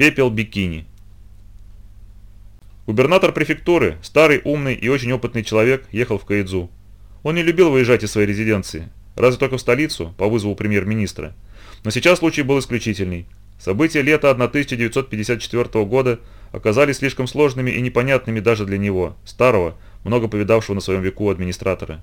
Пепел бикини. Губернатор префектуры, старый, умный и очень опытный человек, ехал в Каидзу. Он не любил выезжать из своей резиденции, разве только в столицу, по вызову премьер-министра. Но сейчас случай был исключительный. События лета 1954 года оказались слишком сложными и непонятными даже для него, старого, много повидавшего на своем веку администратора.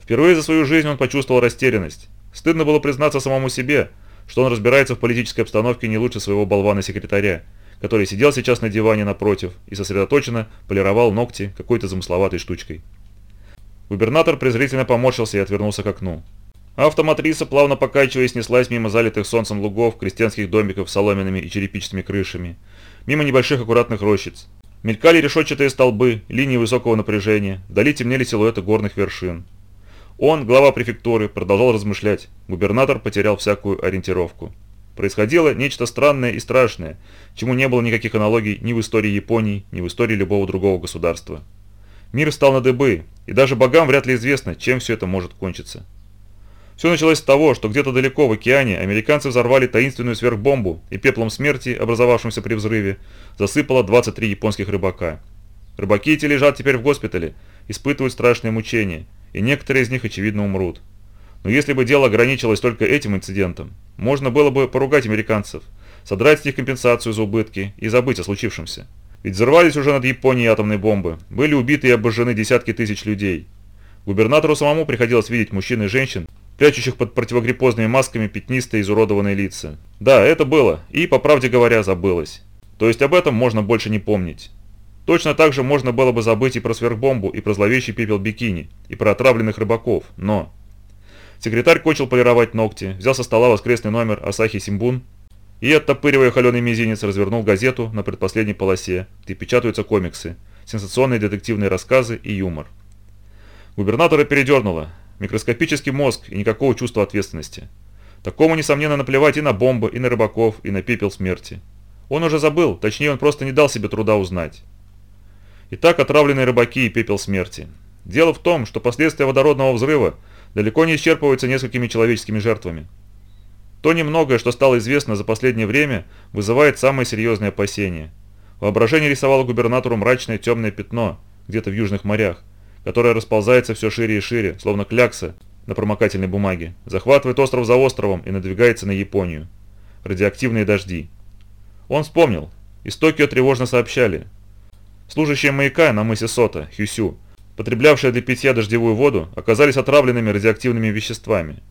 Впервые за свою жизнь он почувствовал растерянность. Стыдно было признаться самому себе, что он разбирается в политической обстановке не лучше своего болвана-секретаря, который сидел сейчас на диване напротив и сосредоточенно полировал ногти какой-то замысловатой штучкой. Губернатор презрительно поморщился и отвернулся к окну. Автоматриса, плавно покачиваясь, неслась мимо залитых солнцем лугов, крестьянских домиков с соломенными и черепичными крышами, мимо небольших аккуратных рощиц. Мелькали решетчатые столбы, линии высокого напряжения, вдали темнели силуэты горных вершин. Он, глава префектуры, продолжал размышлять. Губернатор потерял всякую ориентировку. Происходило нечто странное и страшное, чему не было никаких аналогий ни в истории Японии, ни в истории любого другого государства. Мир стал на дыбы, и даже богам вряд ли известно, чем все это может кончиться. Все началось с того, что где-то далеко в океане американцы взорвали таинственную сверхбомбу, и пеплом смерти, образовавшимся при взрыве, засыпало 23 японских рыбака. Рыбаки эти лежат теперь в госпитале, испытывают страшные мучения, и некоторые из них, очевидно, умрут. Но если бы дело ограничилось только этим инцидентом, можно было бы поругать американцев, содрать с них компенсацию за убытки и забыть о случившемся. Ведь взорвались уже над Японией атомные бомбы, были убиты и обожжены десятки тысяч людей. Губернатору самому приходилось видеть мужчин и женщин, прячущих под противогриппозными масками пятнистые изуродованные лица. Да, это было, и, по правде говоря, забылось. То есть об этом можно больше не помнить. Точно так же можно было бы забыть и про сверхбомбу, и про зловещий пепел бикини, и про отравленных рыбаков, но... Секретарь кончил полировать ногти, взял со стола воскресный номер Асахи Симбун и, оттопыривая холеный мизинец, развернул газету на предпоследней полосе, где печатаются комиксы, сенсационные детективные рассказы и юмор. Губернатора передернуло. Микроскопический мозг и никакого чувства ответственности. Такому, несомненно, наплевать и на бомбы, и на рыбаков, и на пепел смерти. Он уже забыл, точнее он просто не дал себе труда узнать. Итак, отравленные рыбаки и пепел смерти. Дело в том, что последствия водородного взрыва далеко не исчерпываются несколькими человеческими жертвами. То немногое, что стало известно за последнее время, вызывает самые серьезные опасения. Воображение рисовало губернатору мрачное темное пятно, где-то в южных морях, которое расползается все шире и шире, словно клякса на промокательной бумаге, захватывает остров за островом и надвигается на Японию. Радиоактивные дожди. Он вспомнил. Из Токио тревожно сообщали, Служащие маяка на мысе Сота, Хюсю, потреблявшие для питья дождевую воду, оказались отравленными радиоактивными веществами.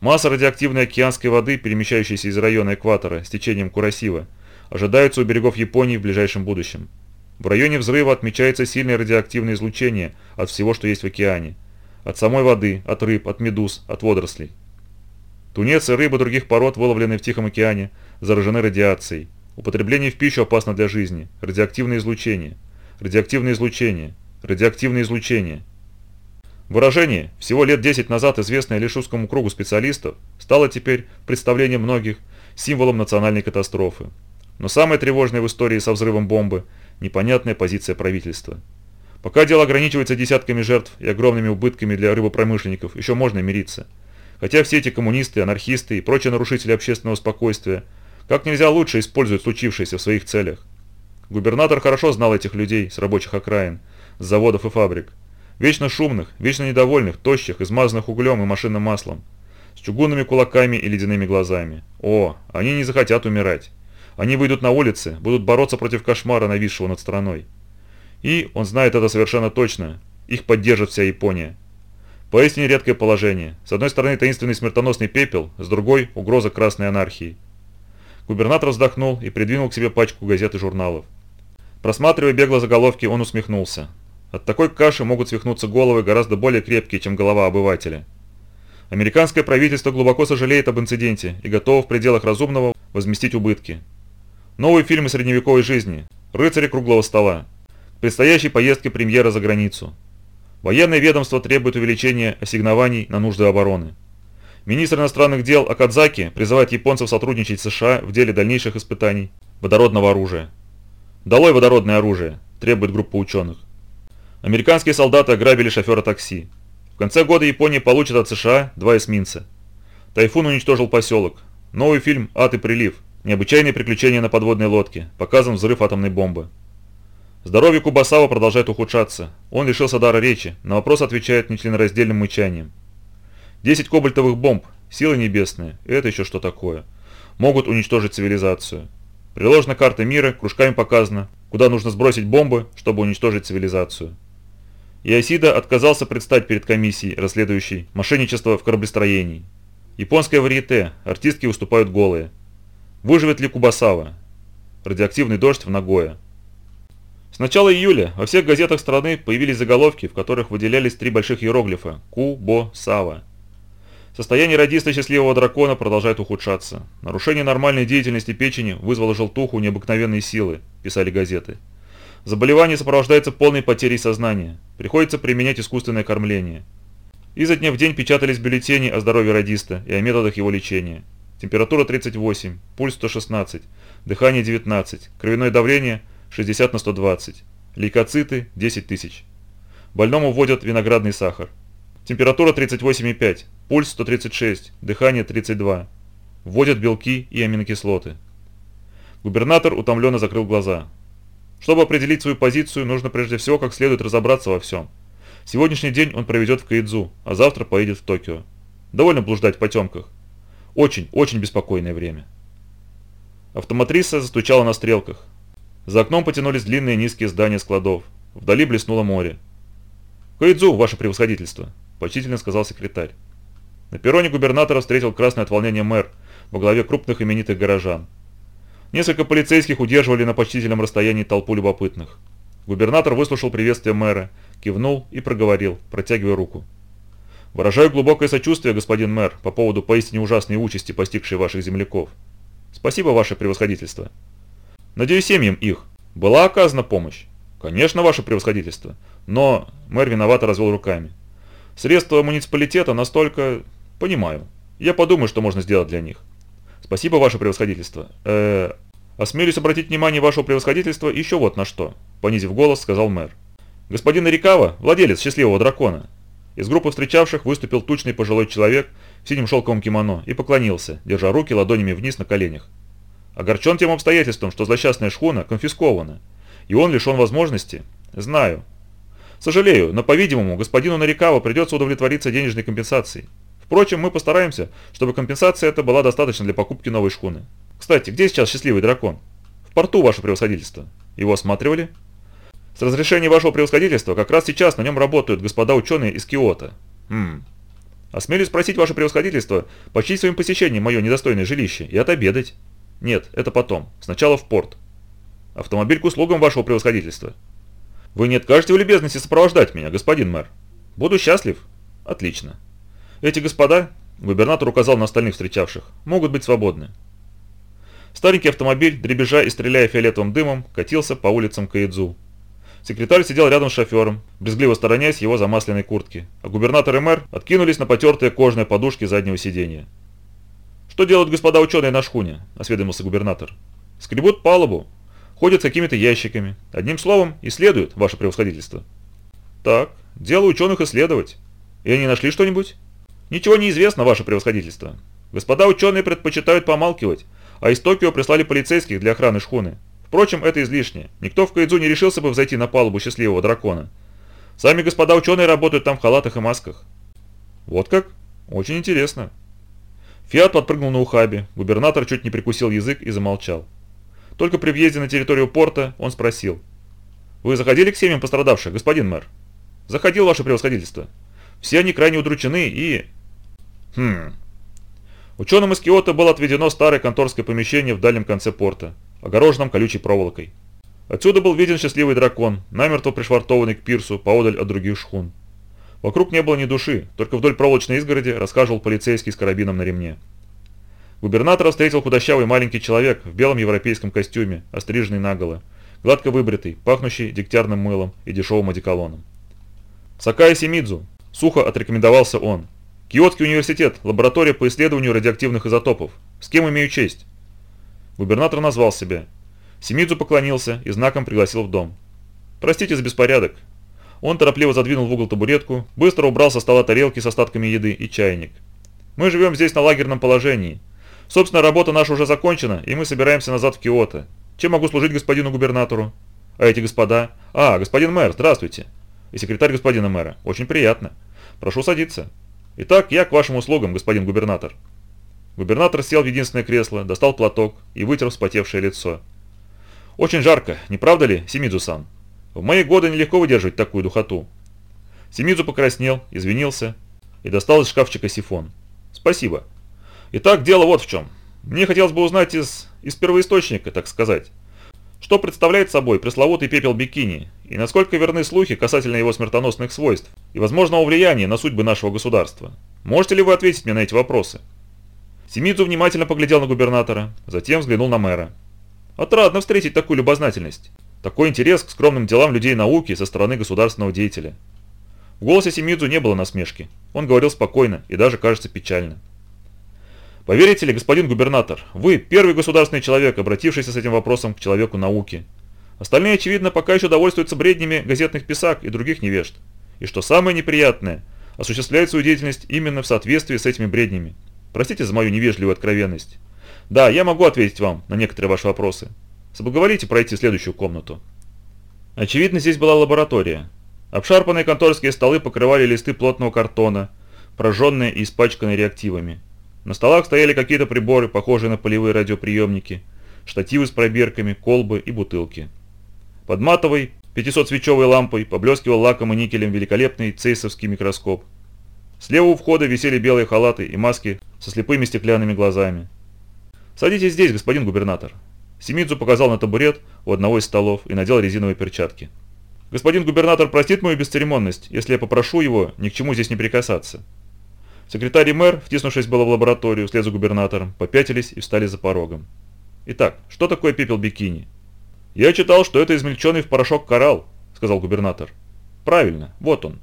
Масса радиоактивной океанской воды, перемещающейся из района экватора с течением Курасива, ожидается у берегов Японии в ближайшем будущем. В районе взрыва отмечается сильное радиоактивное излучение от всего, что есть в океане. От самой воды, от рыб, от медуз, от водорослей. Тунец и рыбы других пород, выловленные в Тихом океане, заражены радиацией. Употребление в пищу опасно для жизни. Радиоактивное излучение. Радиоактивное излучение. Радиоактивное излучение. Выражение, всего лет 10 назад известное лишь узкому кругу специалистов, стало теперь представлением многих символом национальной катастрофы. Но самое тревожное в истории со взрывом бомбы – непонятная позиция правительства. Пока дело ограничивается десятками жертв и огромными убытками для рыбопромышленников, еще можно мириться. Хотя все эти коммунисты, анархисты и прочие нарушители общественного спокойствия – как нельзя лучше используют случившееся в своих целях. Губернатор хорошо знал этих людей с рабочих окраин, с заводов и фабрик. Вечно шумных, вечно недовольных, тощих, измазанных углем и машинным маслом. С чугунными кулаками и ледяными глазами. О, они не захотят умирать. Они выйдут на улицы, будут бороться против кошмара, нависшего над страной. И, он знает это совершенно точно, их поддержит вся Япония. Поистине редкое положение. С одной стороны таинственный смертоносный пепел, с другой – угроза красной анархии. Губернатор вздохнул и придвинул к себе пачку газет и журналов. Просматривая бегло заголовки, он усмехнулся. От такой каши могут свихнуться головы гораздо более крепкие, чем голова обывателя. Американское правительство глубоко сожалеет об инциденте и готово в пределах разумного возместить убытки. Новые фильмы средневековой жизни. Рыцари круглого стола. Предстоящей поездке премьера за границу. Военное ведомство требует увеличения ассигнований на нужды обороны. Министр иностранных дел Акадзаки призывает японцев сотрудничать с США в деле дальнейших испытаний водородного оружия. «Долой водородное оружие!» – требует группа ученых. Американские солдаты ограбили шофера такси. В конце года Япония получит от США два эсминца. Тайфун уничтожил поселок. Новый фильм «Ад и прилив» Необычайные приключения на подводной лодке. Показан взрыв атомной бомбы. Здоровье Кубасава продолжает ухудшаться. Он лишился дара речи, на вопрос отвечает нечленораздельным мычанием. 10 кобальтовых бомб, силы небесные, это еще что такое, могут уничтожить цивилизацию. Приложена карта мира, кружками показано, куда нужно сбросить бомбы, чтобы уничтожить цивилизацию. Иосида отказался предстать перед комиссией, расследующей мошенничество в кораблестроении. Японское варьете, артистки выступают голые. Выживет ли Кубасава? Радиоактивный дождь в Нагое. С начала июля во всех газетах страны появились заголовки, в которых выделялись три больших иероглифа «Ку-Бо-Сава». Состояние радиста счастливого дракона продолжает ухудшаться. Нарушение нормальной деятельности печени вызвало желтуху необыкновенной силы, писали газеты. Заболевание сопровождается полной потерей сознания. Приходится применять искусственное кормление. Изо дня в день печатались бюллетени о здоровье радиста и о методах его лечения. Температура 38, пульс 116, дыхание 19, кровяное давление 60 на 120, лейкоциты 10 тысяч. Больному вводят виноградный сахар. Температура 38,5, пульс 136, дыхание 32. Вводят белки и аминокислоты. Губернатор утомленно закрыл глаза. Чтобы определить свою позицию, нужно прежде всего как следует разобраться во всем. Сегодняшний день он проведет в Каидзу, а завтра поедет в Токио. Довольно блуждать в потемках. Очень, очень беспокойное время. Автоматриса застучала на стрелках. За окном потянулись длинные низкие здания складов. Вдали блеснуло море. «Каидзу, ваше превосходительство», – почтительно сказал секретарь. На перроне губернатора встретил красный от волнения мэр во главе крупных именитых горожан. Несколько полицейских удерживали на почтительном расстоянии толпу любопытных. Губернатор выслушал приветствие мэра, кивнул и проговорил, протягивая руку. «Выражаю глубокое сочувствие, господин мэр, по поводу поистине ужасной участи, постигшей ваших земляков. Спасибо, ваше превосходительство. Надеюсь, семьям их была оказана помощь. Конечно, ваше превосходительство, но...» Мэр виновато развел руками. «Средства муниципалитета настолько... Понимаю. Я подумаю, что можно сделать для них. Спасибо, ваше превосходительство. Э, осмелюсь обратить внимание вашего превосходительства еще вот на что, понизив голос, сказал мэр. Господин Ирикава, владелец счастливого дракона. Из группы встречавших выступил тучный пожилой человек в синем шелковом кимоно и поклонился, держа руки ладонями вниз на коленях. Огорчен тем обстоятельством, что злосчастная шхуна конфискована, и он лишен возможности. Знаю. Сожалею, но, по-видимому, господину Нарикава придется удовлетвориться денежной компенсацией. Впрочем, мы постараемся, чтобы компенсация эта была достаточна для покупки новой шхуны. Кстати, где сейчас счастливый дракон? В порту, ваше превосходительство. Его осматривали? С разрешения вашего превосходительства, как раз сейчас на нем работают господа ученые из Киота. Хм. Осмелюсь спросить ваше превосходительство, почтить своим посещением мое недостойное жилище и отобедать. Нет, это потом. Сначала в порт. Автомобиль к услугам вашего превосходительства. Вы не откажете в любезности сопровождать меня, господин мэр? Буду счастлив. Отлично. Эти господа, губернатор указал на остальных встречавших, могут быть свободны. Старенький автомобиль, дребезжа и стреляя фиолетовым дымом, катился по улицам Каидзу. Секретарь сидел рядом с шофером, брезгливо сторонясь его замасленной куртки, а губернатор и мэр откинулись на потертые кожные подушки заднего сиденья. «Что делают господа ученые на шхуне?» – осведомился губернатор. «Скребут палубу, ходят с какими-то ящиками. Одним словом, исследуют, ваше превосходительство». «Так, дело ученых исследовать. И они нашли что-нибудь?» «Ничего не известно, ваше превосходительство. Господа ученые предпочитают помалкивать, а из Токио прислали полицейских для охраны шхуны. Впрочем, это излишне. Никто в Кайдзу не решился бы взойти на палубу счастливого дракона. Сами господа ученые работают там в халатах и масках». «Вот как? Очень интересно». Фиат подпрыгнул на ухабе, губернатор чуть не прикусил язык и замолчал. Только при въезде на территорию порта он спросил. «Вы заходили к семьям пострадавших, господин мэр?» «Заходил, ваше превосходительство. Все они крайне удручены и...» Хм. Ученым из Киота было отведено старое конторское помещение в дальнем конце порта, огороженном колючей проволокой. Отсюда был виден счастливый дракон, намертво пришвартованный к пирсу поодаль от других шхун. Вокруг не было ни души, только вдоль проволочной изгороди рассказывал полицейский с карабином на ремне. Губернатора встретил худощавый маленький человек в белом европейском костюме, остриженный наголо, гладко выбритый, пахнущий дегтярным мылом и дешевым одеколоном. «Сакая Симидзу», – сухо отрекомендовался он, Киотский университет, лаборатория по исследованию радиоактивных изотопов. С кем имею честь?» Губернатор назвал себя. Семидзу поклонился и знаком пригласил в дом. «Простите за беспорядок». Он торопливо задвинул в угол табуретку, быстро убрал со стола тарелки с остатками еды и чайник. «Мы живем здесь на лагерном положении. Собственно, работа наша уже закончена, и мы собираемся назад в Киото. Чем могу служить господину губернатору? А эти господа? А, господин мэр, здравствуйте. И секретарь господина мэра. Очень приятно. Прошу садиться. Итак, я к вашим услугам, господин губернатор. Губернатор сел в единственное кресло, достал платок и вытер вспотевшее лицо. Очень жарко, не правда ли, Симидзу-сан? В мои годы нелегко выдерживать такую духоту. Симидзу покраснел, извинился и достал из шкафчика сифон. Спасибо. Итак, дело вот в чем. Мне хотелось бы узнать из, из первоисточника, так сказать, что представляет собой пресловутый пепел бикини и насколько верны слухи касательно его смертоносных свойств и возможного влияния на судьбы нашего государства. Можете ли вы ответить мне на эти вопросы? Семидзу внимательно поглядел на губернатора, затем взглянул на мэра. Отрадно встретить такую любознательность, такой интерес к скромным делам людей науки со стороны государственного деятеля. В голосе Семидзу не было насмешки, он говорил спокойно и даже, кажется, печально. Поверите ли, господин губернатор, вы первый государственный человек, обратившийся с этим вопросом к человеку науки. Остальные, очевидно, пока еще довольствуются бреднями газетных писак и других невежд. И что самое неприятное, осуществляют свою деятельность именно в соответствии с этими бреднями. Простите за мою невежливую откровенность. Да, я могу ответить вам на некоторые ваши вопросы. Соблаговолите пройти в следующую комнату. Очевидно, здесь была лаборатория. Обшарпанные конторские столы покрывали листы плотного картона, прожженные и испачканные реактивами. На столах стояли какие-то приборы, похожие на полевые радиоприемники, штативы с пробирками, колбы и бутылки. Под матовой 500-свечевой лампой поблескивал лаком и никелем великолепный цейсовский микроскоп. Слева у входа висели белые халаты и маски со слепыми стеклянными глазами. «Садитесь здесь, господин губернатор». Семидзу показал на табурет у одного из столов и надел резиновые перчатки. «Господин губернатор простит мою бесцеремонность, если я попрошу его ни к чему здесь не прикасаться». Секретарь и мэр, втиснувшись было в лабораторию вслед за губернатором, попятились и встали за порогом. «Итак, что такое пепел бикини?» «Я читал, что это измельченный в порошок коралл», — сказал губернатор. «Правильно, вот он».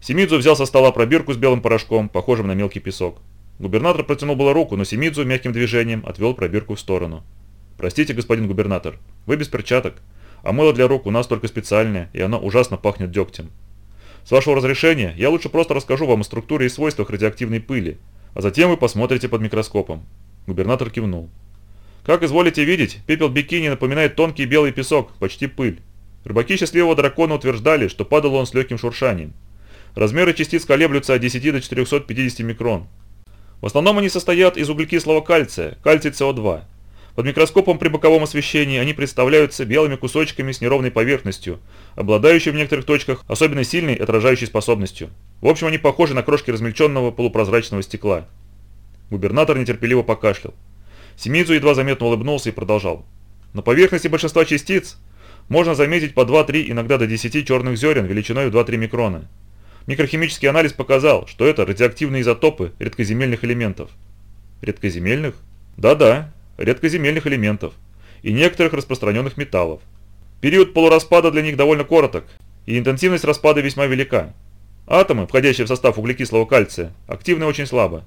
Семидзу взял со стола пробирку с белым порошком, похожим на мелкий песок. Губернатор протянул было руку, но Семидзу мягким движением отвел пробирку в сторону. «Простите, господин губернатор, вы без перчаток, а мыло для рук у нас только специальное, и оно ужасно пахнет дегтем. С вашего разрешения, я лучше просто расскажу вам о структуре и свойствах радиоактивной пыли, а затем вы посмотрите под микроскопом». Губернатор кивнул. «Как изволите видеть, пепел бикини напоминает тонкий белый песок, почти пыль. Рыбаки счастливого дракона утверждали, что падал он с легким шуршанием. Размеры частиц колеблются от 10 до 450 микрон. В основном они состоят из углекислого кальция, кальций СО2, под микроскопом при боковом освещении они представляются белыми кусочками с неровной поверхностью, обладающей в некоторых точках особенно сильной отражающей способностью. В общем, они похожи на крошки размельченного полупрозрачного стекла. Губернатор нетерпеливо покашлял. Семидзу едва заметно улыбнулся и продолжал. На поверхности большинства частиц можно заметить по 2-3, иногда до 10 черных зерен величиной в 2-3 микрона. Микрохимический анализ показал, что это радиоактивные изотопы редкоземельных элементов. Редкоземельных? Да-да, редкоземельных элементов и некоторых распространенных металлов. Период полураспада для них довольно короток, и интенсивность распада весьма велика. Атомы, входящие в состав углекислого кальция, активны очень слабо.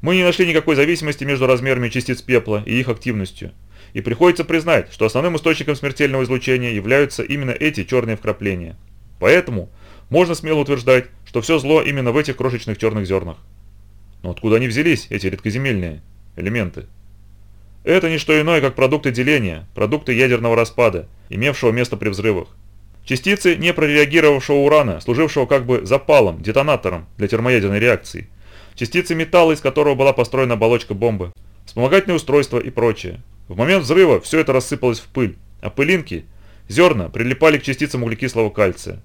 Мы не нашли никакой зависимости между размерами частиц пепла и их активностью, и приходится признать, что основным источником смертельного излучения являются именно эти черные вкрапления. Поэтому можно смело утверждать, что все зло именно в этих крошечных черных зернах. Но откуда они взялись, эти редкоземельные элементы? Это не что иное, как продукты деления, продукты ядерного распада, имевшего место при взрывах. Частицы непрореагировавшего урана, служившего как бы запалом, детонатором для термоядерной реакции. Частицы металла, из которого была построена оболочка бомбы. Вспомогательные устройства и прочее. В момент взрыва все это рассыпалось в пыль, а пылинки, зерна, прилипали к частицам углекислого кальция.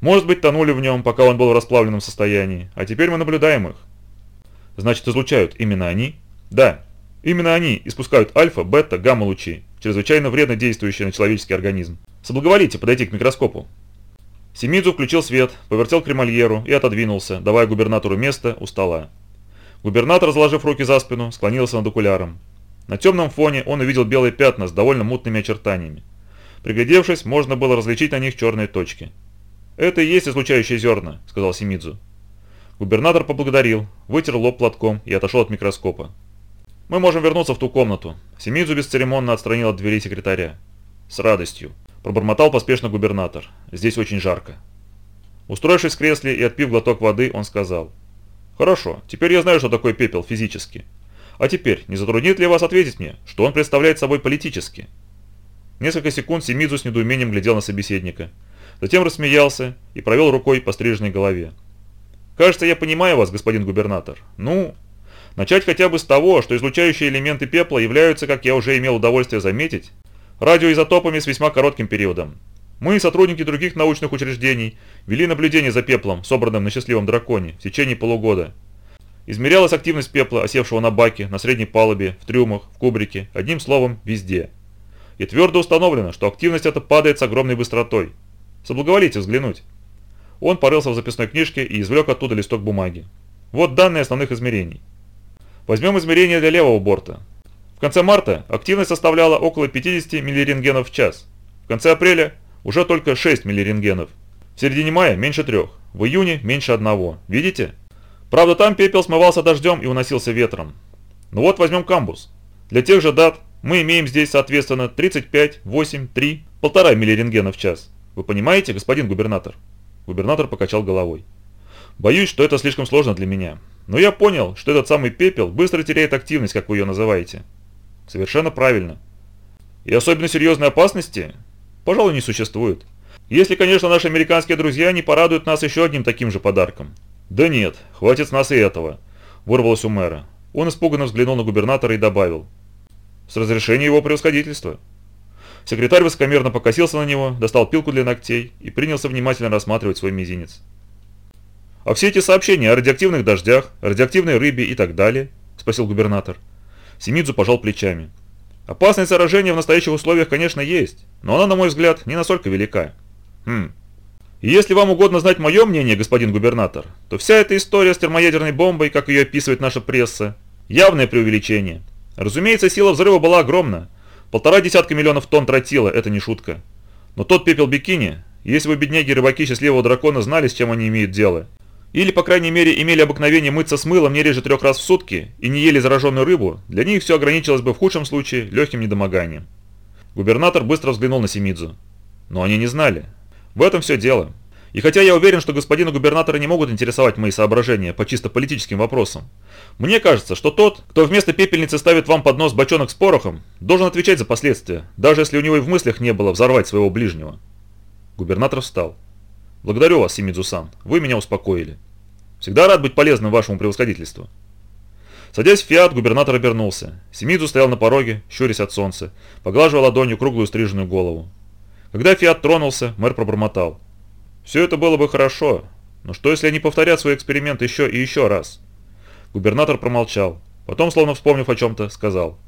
Может быть, тонули в нем, пока он был в расплавленном состоянии, а теперь мы наблюдаем их. Значит, излучают именно они? Да, Именно они испускают альфа, бета, гамма-лучи, чрезвычайно вредно действующие на человеческий организм. Соблаговолите подойти к микроскопу. Семидзу включил свет, повертел кремольеру и отодвинулся, давая губернатору место у стола. Губернатор, заложив руки за спину, склонился над окуляром. На темном фоне он увидел белые пятна с довольно мутными очертаниями. Приглядевшись, можно было различить на них черные точки. «Это и есть излучающие зерна», — сказал Семидзу. Губернатор поблагодарил, вытер лоб платком и отошел от микроскопа. «Мы можем вернуться в ту комнату». Семидзу бесцеремонно отстранил от двери секретаря. «С радостью», – пробормотал поспешно губернатор. «Здесь очень жарко». Устроившись в кресле и отпив глоток воды, он сказал. «Хорошо, теперь я знаю, что такое пепел физически. А теперь, не затруднит ли вас ответить мне, что он представляет собой политически?» Несколько секунд Семидзу с недоумением глядел на собеседника. Затем рассмеялся и провел рукой по стриженной голове. «Кажется, я понимаю вас, господин губернатор. Ну, начать хотя бы с того, что излучающие элементы пепла являются, как я уже имел удовольствие заметить, радиоизотопами с весьма коротким периодом. Мы и сотрудники других научных учреждений вели наблюдение за пеплом, собранным на счастливом драконе, в течение полугода. Измерялась активность пепла, осевшего на баке, на средней палубе, в трюмах, в кубрике, одним словом, везде. И твердо установлено, что активность эта падает с огромной быстротой. Соблаговолите взглянуть. Он порылся в записной книжке и извлек оттуда листок бумаги. Вот данные основных измерений. Возьмем измерение для левого борта. В конце марта активность составляла около 50 миллирентгенов в час. В конце апреля уже только 6 миллирентгенов. В середине мая меньше трех, в июне меньше одного. Видите? Правда, там пепел смывался дождем и уносился ветром. Ну вот возьмем камбус. Для тех же дат мы имеем здесь, соответственно, 35, 8, 3, 1,5 миллирентгена в час. Вы понимаете, господин губернатор? Губернатор покачал головой. Боюсь, что это слишком сложно для меня. Но я понял, что этот самый пепел быстро теряет активность, как вы ее называете. Совершенно правильно. И особенно серьезной опасности, пожалуй, не существует. Если, конечно, наши американские друзья не порадуют нас еще одним таким же подарком. Да нет, хватит с нас и этого, вырвалось у мэра. Он испуганно взглянул на губернатора и добавил. С разрешения его превосходительства. Секретарь высокомерно покосился на него, достал пилку для ногтей и принялся внимательно рассматривать свой мизинец. «А все эти сообщения о радиоактивных дождях, радиоактивной рыбе и так далее?» – спросил губернатор. Семидзу пожал плечами. «Опасность заражения в настоящих условиях, конечно, есть, но она, на мой взгляд, не настолько велика. Хм. И если вам угодно знать мое мнение, господин губернатор, то вся эта история с термоядерной бомбой, как ее описывает наша пресса, явное преувеличение. Разумеется, сила взрыва была огромна. Полтора десятка миллионов тонн тротила – это не шутка. Но тот пепел бикини, если бы бедняги-рыбаки счастливого дракона знали, с чем они имеют дело, или, по крайней мере, имели обыкновение мыться с мылом не реже трех раз в сутки и не ели зараженную рыбу, для них все ограничилось бы в худшем случае легким недомоганием. Губернатор быстро взглянул на Семидзу. Но они не знали. В этом все дело. И хотя я уверен, что господина губернатора не могут интересовать мои соображения по чисто политическим вопросам, мне кажется, что тот, кто вместо пепельницы ставит вам под нос бочонок с порохом, должен отвечать за последствия, даже если у него и в мыслях не было взорвать своего ближнего. Губернатор встал. «Благодарю вас, Симидзу-сан, вы меня успокоили. Всегда рад быть полезным вашему превосходительству». Садясь в фиат, губернатор обернулся. Семидзу стоял на пороге, щурясь от солнца, поглаживая ладонью круглую стриженную голову. Когда фиат тронулся, мэр пробормотал. Все это было бы хорошо, но что если они повторят свой эксперимент еще и еще раз? Губернатор промолчал, потом, словно вспомнив о чем-то, сказал.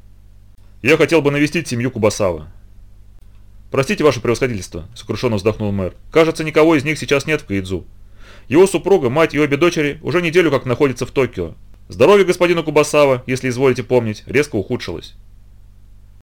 «Я хотел бы навестить семью Кубасава». «Простите, ваше превосходительство», – сокрушенно вздохнул мэр. «Кажется, никого из них сейчас нет в Каидзу. Его супруга, мать и обе дочери уже неделю как находятся в Токио. Здоровье господина Кубасава, если изволите помнить, резко ухудшилось.